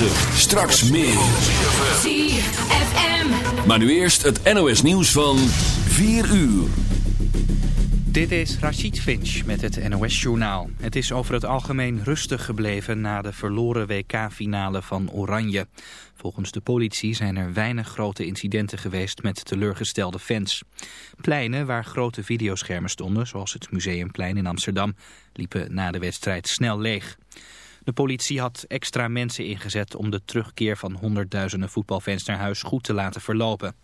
9. Straks meer. ZFM. Maar nu eerst het NOS nieuws van 4 uur. Dit is Rachid Finch met het NOS-journaal. Het is over het algemeen rustig gebleven na de verloren WK-finale van Oranje. Volgens de politie zijn er weinig grote incidenten geweest met teleurgestelde fans. Pleinen waar grote videoschermen stonden, zoals het Museumplein in Amsterdam, liepen na de wedstrijd snel leeg. De politie had extra mensen ingezet om de terugkeer van honderdduizenden voetbalfans naar huis goed te laten verlopen.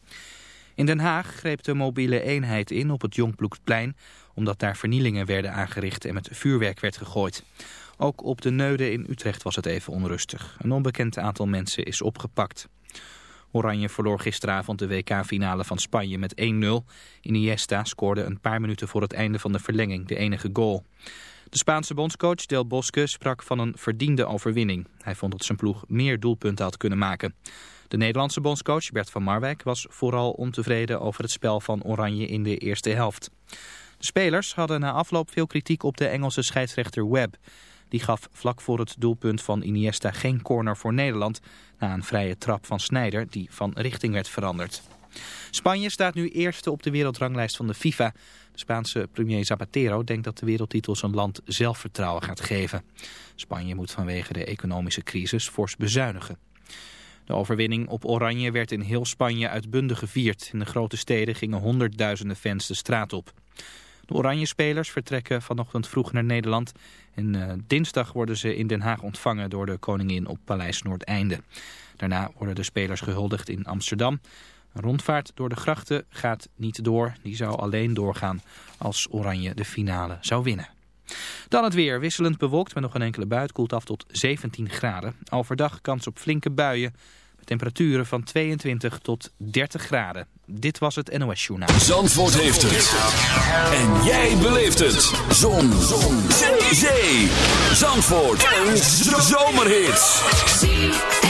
In Den Haag greep de mobiele eenheid in op het Jongbloedplein omdat daar vernielingen werden aangericht en met vuurwerk werd gegooid. Ook op de Neude in Utrecht was het even onrustig. Een onbekend aantal mensen is opgepakt. Oranje verloor gisteravond de WK-finale van Spanje met 1-0. Iniesta scoorde een paar minuten voor het einde van de verlenging de enige goal. De Spaanse bondscoach Del Bosque sprak van een verdiende overwinning. Hij vond dat zijn ploeg meer doelpunten had kunnen maken. De Nederlandse bondscoach Bert van Marwijk was vooral ontevreden over het spel van Oranje in de eerste helft. De spelers hadden na afloop veel kritiek op de Engelse scheidsrechter Webb. Die gaf vlak voor het doelpunt van Iniesta geen corner voor Nederland... na een vrije trap van Sneijder die van richting werd veranderd. Spanje staat nu eerste op de wereldranglijst van de FIFA. Spaanse premier Zapatero denkt dat de wereldtitel zijn land zelfvertrouwen gaat geven. Spanje moet vanwege de economische crisis fors bezuinigen. De overwinning op Oranje werd in heel Spanje uitbundig gevierd. In de grote steden gingen honderdduizenden fans de straat op. De Oranje-spelers vertrekken vanochtend vroeg naar Nederland. En uh, dinsdag worden ze in Den Haag ontvangen door de koningin op Paleis Noordeinde. Daarna worden de spelers gehuldigd in Amsterdam. Een rondvaart door de grachten gaat niet door. Die zou alleen doorgaan als Oranje de finale zou winnen. Dan het weer. Wisselend bewolkt met nog een enkele bui. Het koelt af tot 17 graden. Overdag kans op flinke buien. Met temperaturen van 22 tot 30 graden. Dit was het NOS Journaal. Zandvoort heeft het. En jij beleeft het. Zon. Zon. Zee. Zee. Zandvoort. Een zomerhit.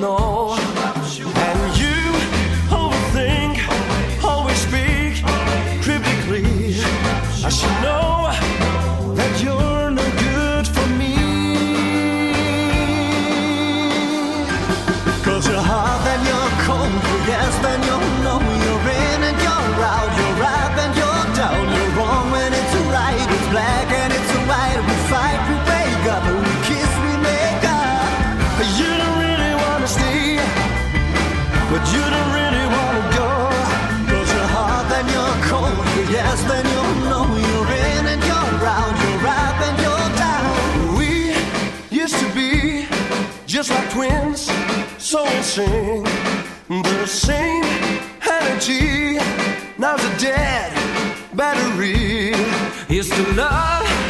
Know. So insane. The same energy, now's a dead battery. Is to love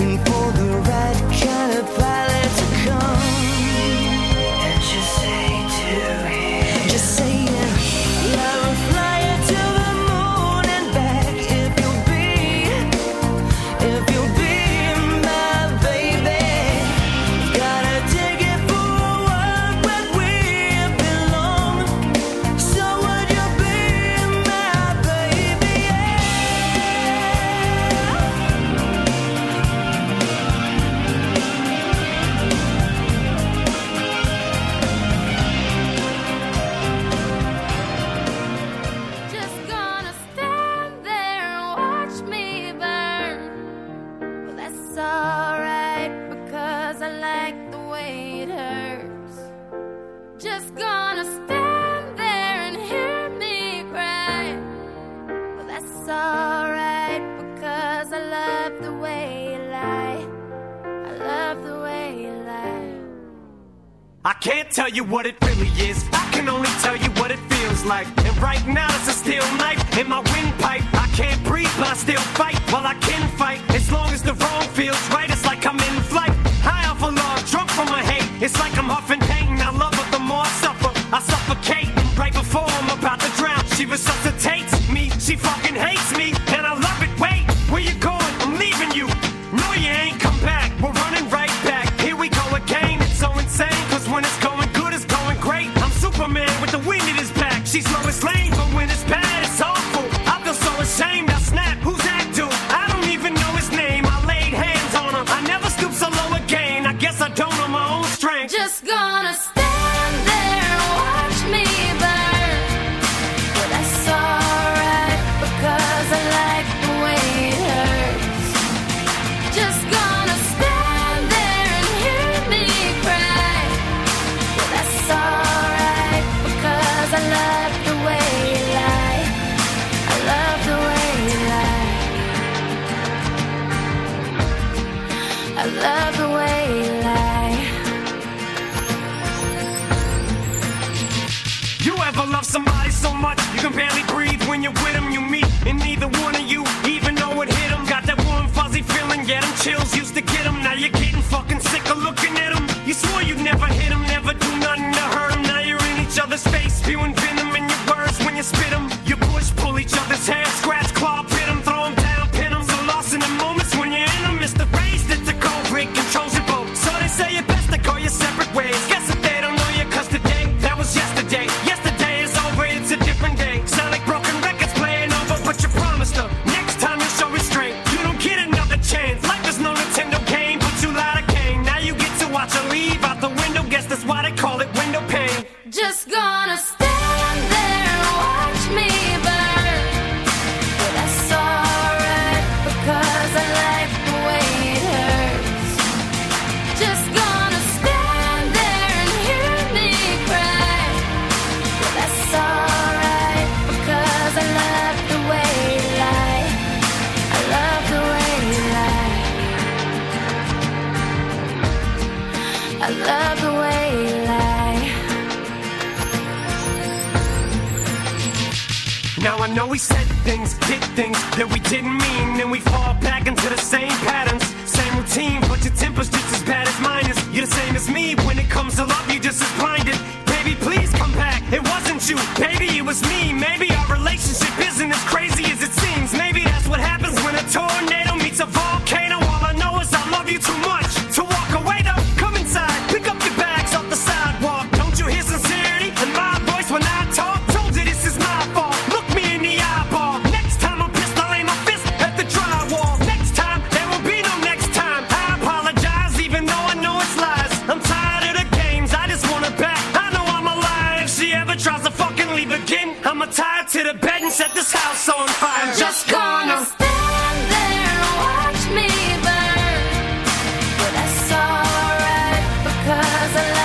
tell you what it really is. I can only tell you what it feels like. And right now, it's a steel knife in my windpipe. I can't breathe, but I still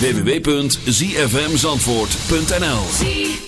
www.zfmzandvoort.nl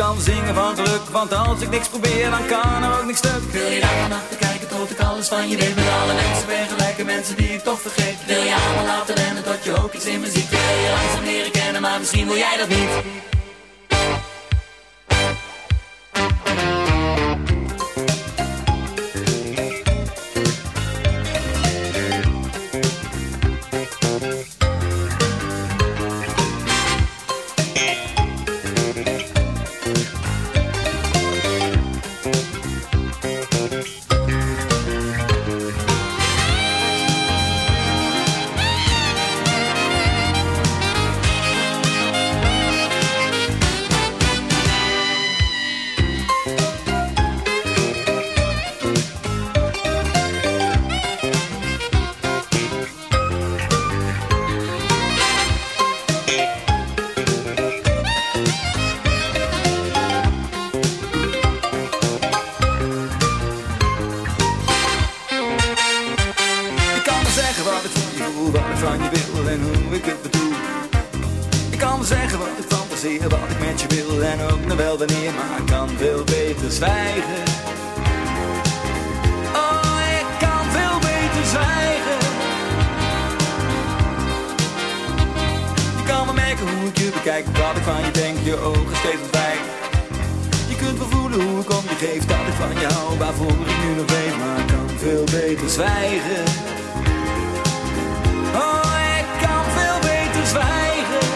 kan zingen van geluk Want als ik niks probeer dan kan er ook niks stuk. Wil je daar achter kijken tot ik alles van je weet? Met alle mensen ben gelijke mensen die ik toch vergeet. Wil je allemaal laten rennen tot je ook iets in muziek? Wil je langzaam leren kennen maar misschien wil jij dat niet? waarvoor ik nu nog weet, maar kan veel beter zwijgen. Oh, ik kan veel beter zwijgen.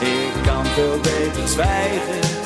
Ik kan veel beter zwijgen.